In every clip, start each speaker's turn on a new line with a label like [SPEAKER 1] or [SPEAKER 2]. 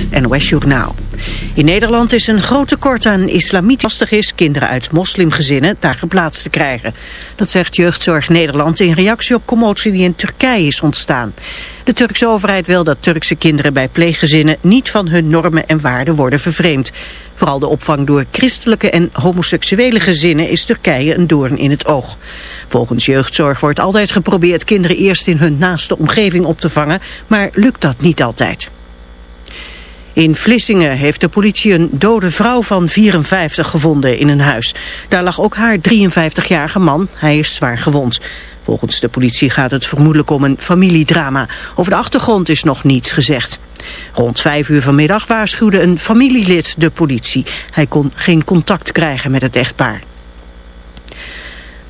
[SPEAKER 1] het NOS Journaal. In Nederland is een groot tekort aan islamitisch lastig is kinderen uit moslimgezinnen daar geplaatst te krijgen. Dat zegt Jeugdzorg Nederland in reactie op commotie die in Turkije is ontstaan. De Turkse overheid wil dat Turkse kinderen bij pleeggezinnen niet van hun normen en waarden worden vervreemd. Vooral de opvang door christelijke en homoseksuele gezinnen is Turkije een doorn in het oog. Volgens jeugdzorg wordt altijd geprobeerd kinderen eerst in hun naaste omgeving op te vangen, maar lukt dat niet altijd. In Vlissingen heeft de politie een dode vrouw van 54 gevonden in een huis. Daar lag ook haar 53-jarige man, hij is zwaar gewond. Volgens de politie gaat het vermoedelijk om een familiedrama. Over de achtergrond is nog niets gezegd. Rond vijf uur vanmiddag waarschuwde een familielid de politie. Hij kon geen contact krijgen met het echtpaar.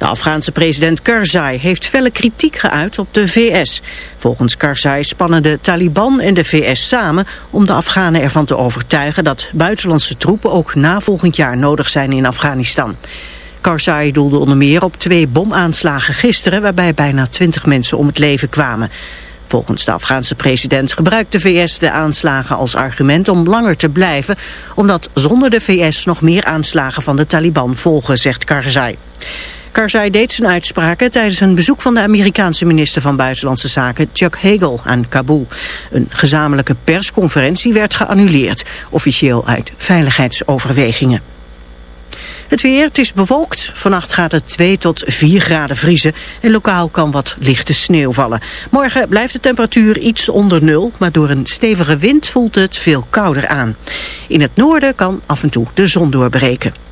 [SPEAKER 1] De Afghaanse president Karzai heeft felle kritiek geuit op de VS. Volgens Karzai spannen de Taliban en de VS samen om de Afghanen ervan te overtuigen dat buitenlandse troepen ook na volgend jaar nodig zijn in Afghanistan. Karzai doelde onder meer op twee bomaanslagen gisteren waarbij bijna twintig mensen om het leven kwamen. Volgens de Afghaanse president gebruikt de VS de aanslagen als argument om langer te blijven, omdat zonder de VS nog meer aanslagen van de Taliban volgen, zegt Karzai. Karzai deed zijn uitspraken tijdens een bezoek van de Amerikaanse minister van Buitenlandse Zaken Chuck Hagel aan Kabul. Een gezamenlijke persconferentie werd geannuleerd, officieel uit veiligheidsoverwegingen. Het weer, het is bewolkt. Vannacht gaat het 2 tot 4 graden vriezen en lokaal kan wat lichte sneeuw vallen. Morgen blijft de temperatuur iets onder nul, maar door een stevige wind voelt het veel kouder aan. In het noorden kan af en toe de zon doorbreken.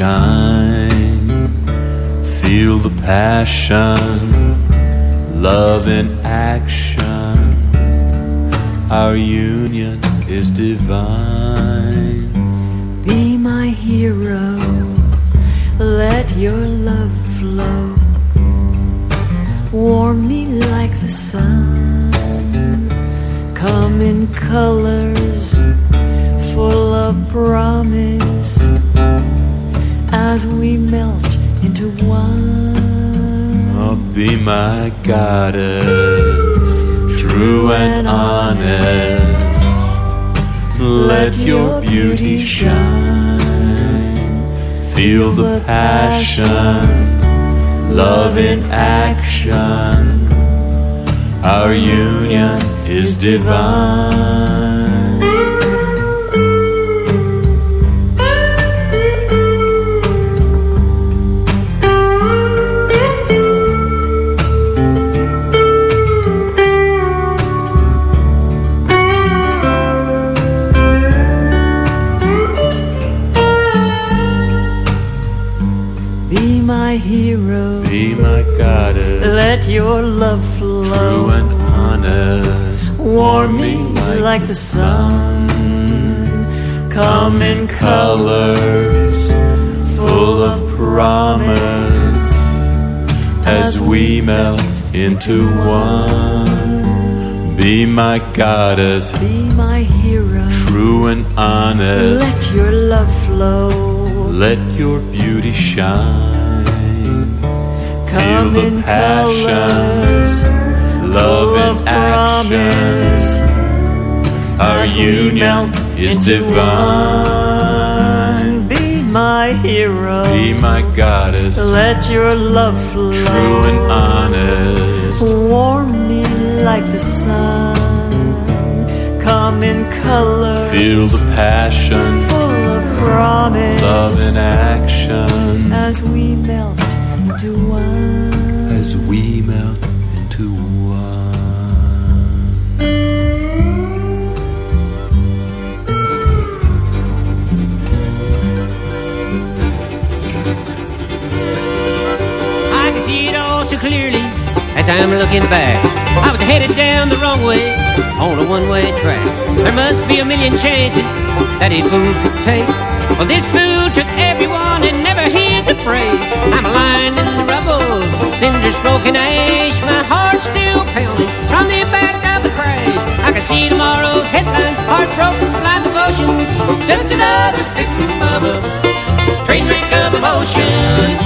[SPEAKER 2] Shine. Feel the passion, love in action. Our union is divine.
[SPEAKER 3] Be my hero, let your love flow. Warm me like the sun. Come in colors
[SPEAKER 2] my goddess, true and honest. Let your beauty shine. Feel the passion, love in action. Our union is divine.
[SPEAKER 3] Your love flow.
[SPEAKER 2] true and honest.
[SPEAKER 3] Warm me like the sun. Come in
[SPEAKER 2] colors, full of promise, as we melt into one. Be my goddess,
[SPEAKER 3] Be my hero.
[SPEAKER 2] true and honest.
[SPEAKER 3] Let your love flow.
[SPEAKER 2] Let your beauty shine. Feel
[SPEAKER 3] Come
[SPEAKER 2] the
[SPEAKER 3] in
[SPEAKER 2] passion,
[SPEAKER 3] colors,
[SPEAKER 2] love in
[SPEAKER 3] of
[SPEAKER 2] action. Our union is divine.
[SPEAKER 3] one. Be my hero.
[SPEAKER 2] Be my goddess,
[SPEAKER 3] Let your love flow.
[SPEAKER 2] true and honest.
[SPEAKER 3] Warm me like the sun. Come in colors.
[SPEAKER 2] Feel the passion,
[SPEAKER 3] full of promise.
[SPEAKER 2] love in action.
[SPEAKER 3] as we melt into one.
[SPEAKER 2] As we melt into one.
[SPEAKER 4] I can see it all so clearly as I'm looking back. I was headed down the wrong way on a one-way track. There must be a million chances that a fool could take. Well, this fool took everyone and never heard the phrase. I'm the rubble, cinder smoking ash. My heart's still pounding from the back of the crash. I can see tomorrow's headline, heartbroken, blind devotion. Just another victim of a train wreck of emotion.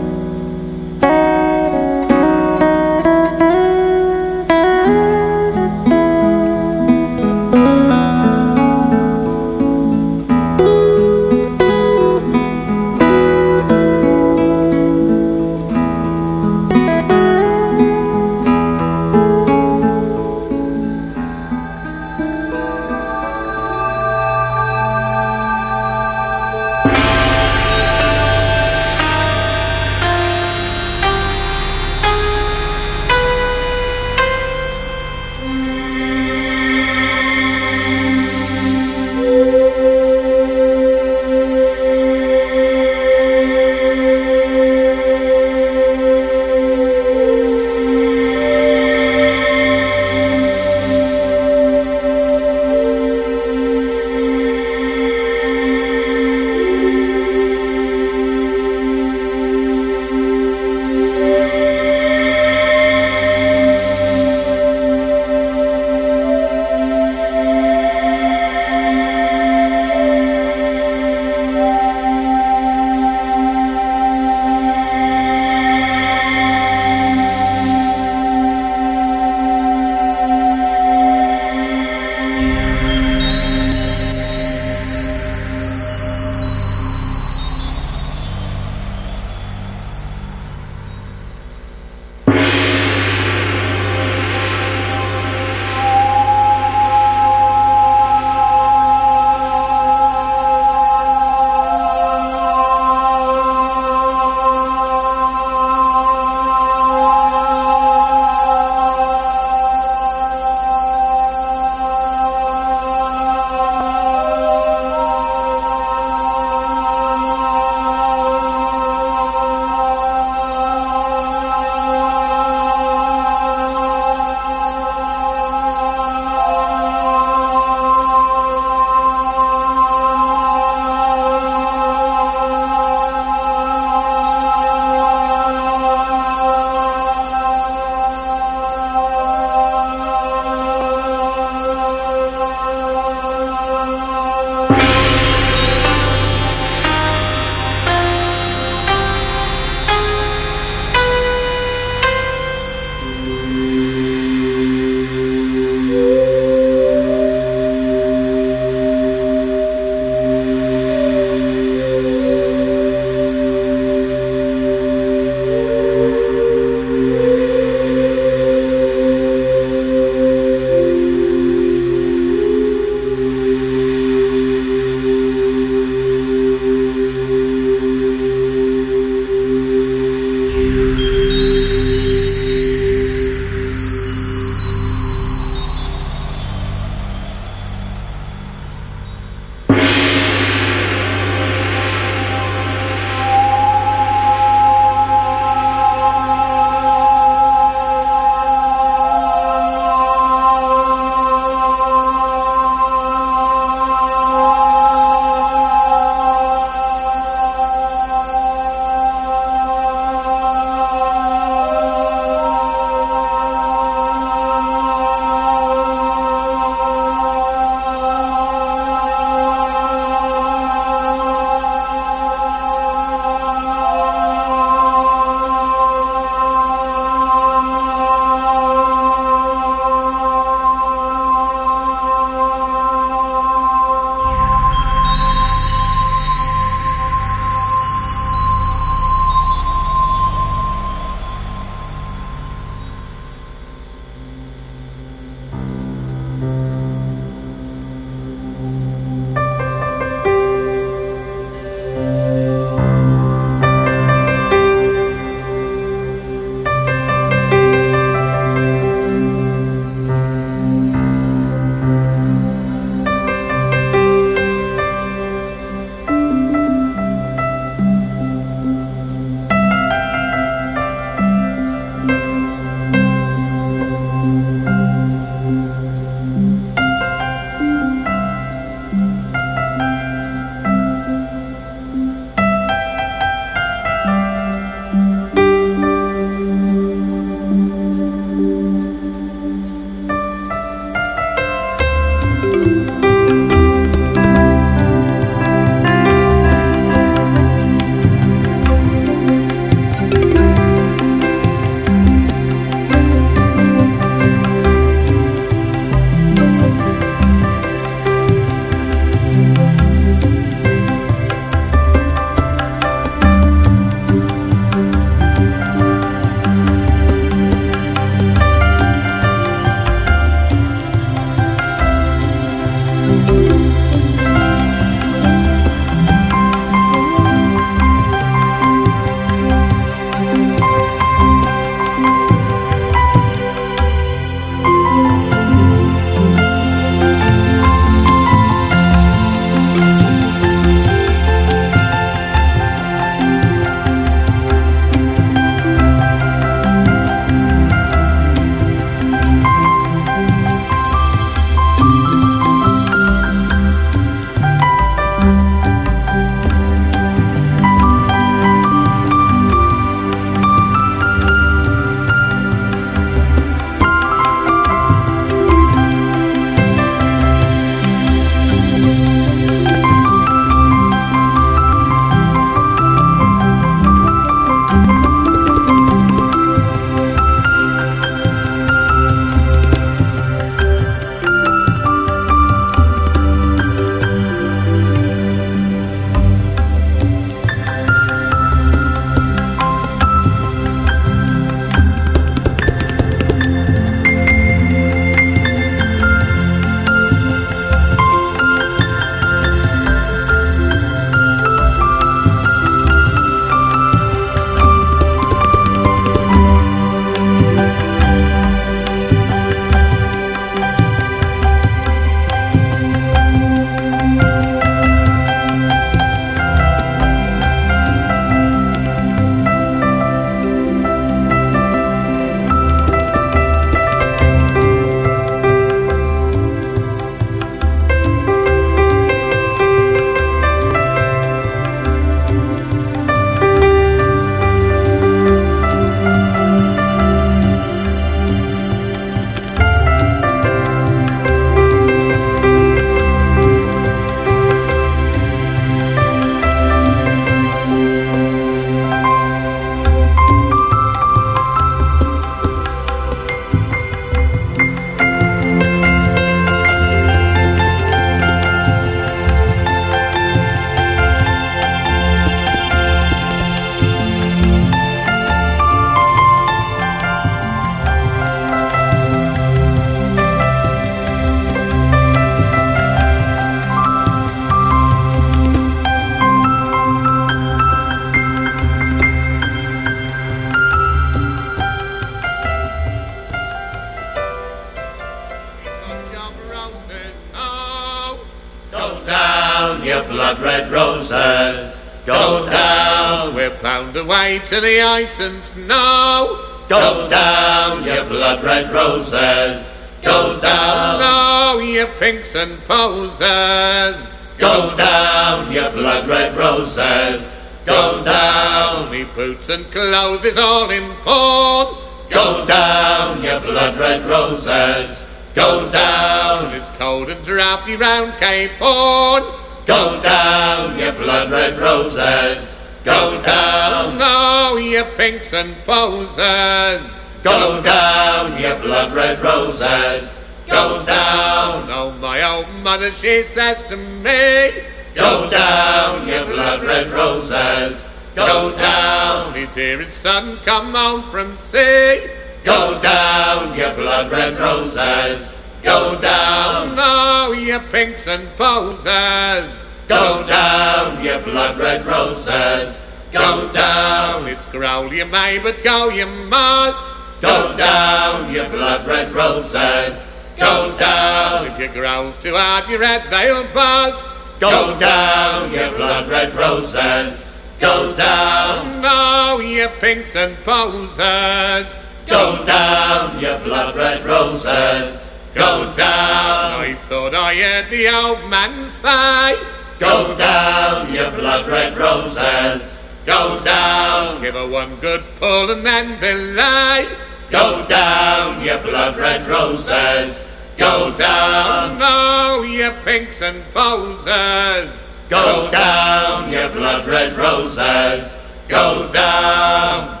[SPEAKER 5] To the ice and snow.
[SPEAKER 6] go down, you blood red roses. Go down,
[SPEAKER 5] Oh, you pinks and posers.
[SPEAKER 6] go down, you blood red roses. Go down,
[SPEAKER 5] Me boots and clothes is all in pawn.
[SPEAKER 6] go down, you blood red roses. Go down,
[SPEAKER 5] It's cold and drafty round Cape Horn.
[SPEAKER 6] go down, you blood red roses. Go down,
[SPEAKER 5] Oh, you pinks and posers.
[SPEAKER 6] go down, you blood red roses. Go down,
[SPEAKER 5] Oh, my old mother, she says to me,
[SPEAKER 6] go down, you blood red roses. Go down,
[SPEAKER 5] Me dearest son, come home from sea.
[SPEAKER 6] go down, you blood red roses. Go down,
[SPEAKER 5] Oh, you pinks and posers.
[SPEAKER 6] Go down, you blood red roses. Go down,
[SPEAKER 5] It's growl you may, but go you must.
[SPEAKER 6] go down, you blood red roses. Go down,
[SPEAKER 5] If you growls too hard, your head they'll bust.
[SPEAKER 6] go down, you blood red roses. Go down,
[SPEAKER 5] Oh, you pinks and posers.
[SPEAKER 6] go down, you blood red roses. Go down,
[SPEAKER 5] I thought I heard the old man say,
[SPEAKER 6] go down, you blood red roses. Go down,
[SPEAKER 5] give her one good pull and then belay.
[SPEAKER 6] go down, you blood red roses. Go down,
[SPEAKER 5] Oh, you pinks and posers.
[SPEAKER 6] go down, you blood red roses. Go down.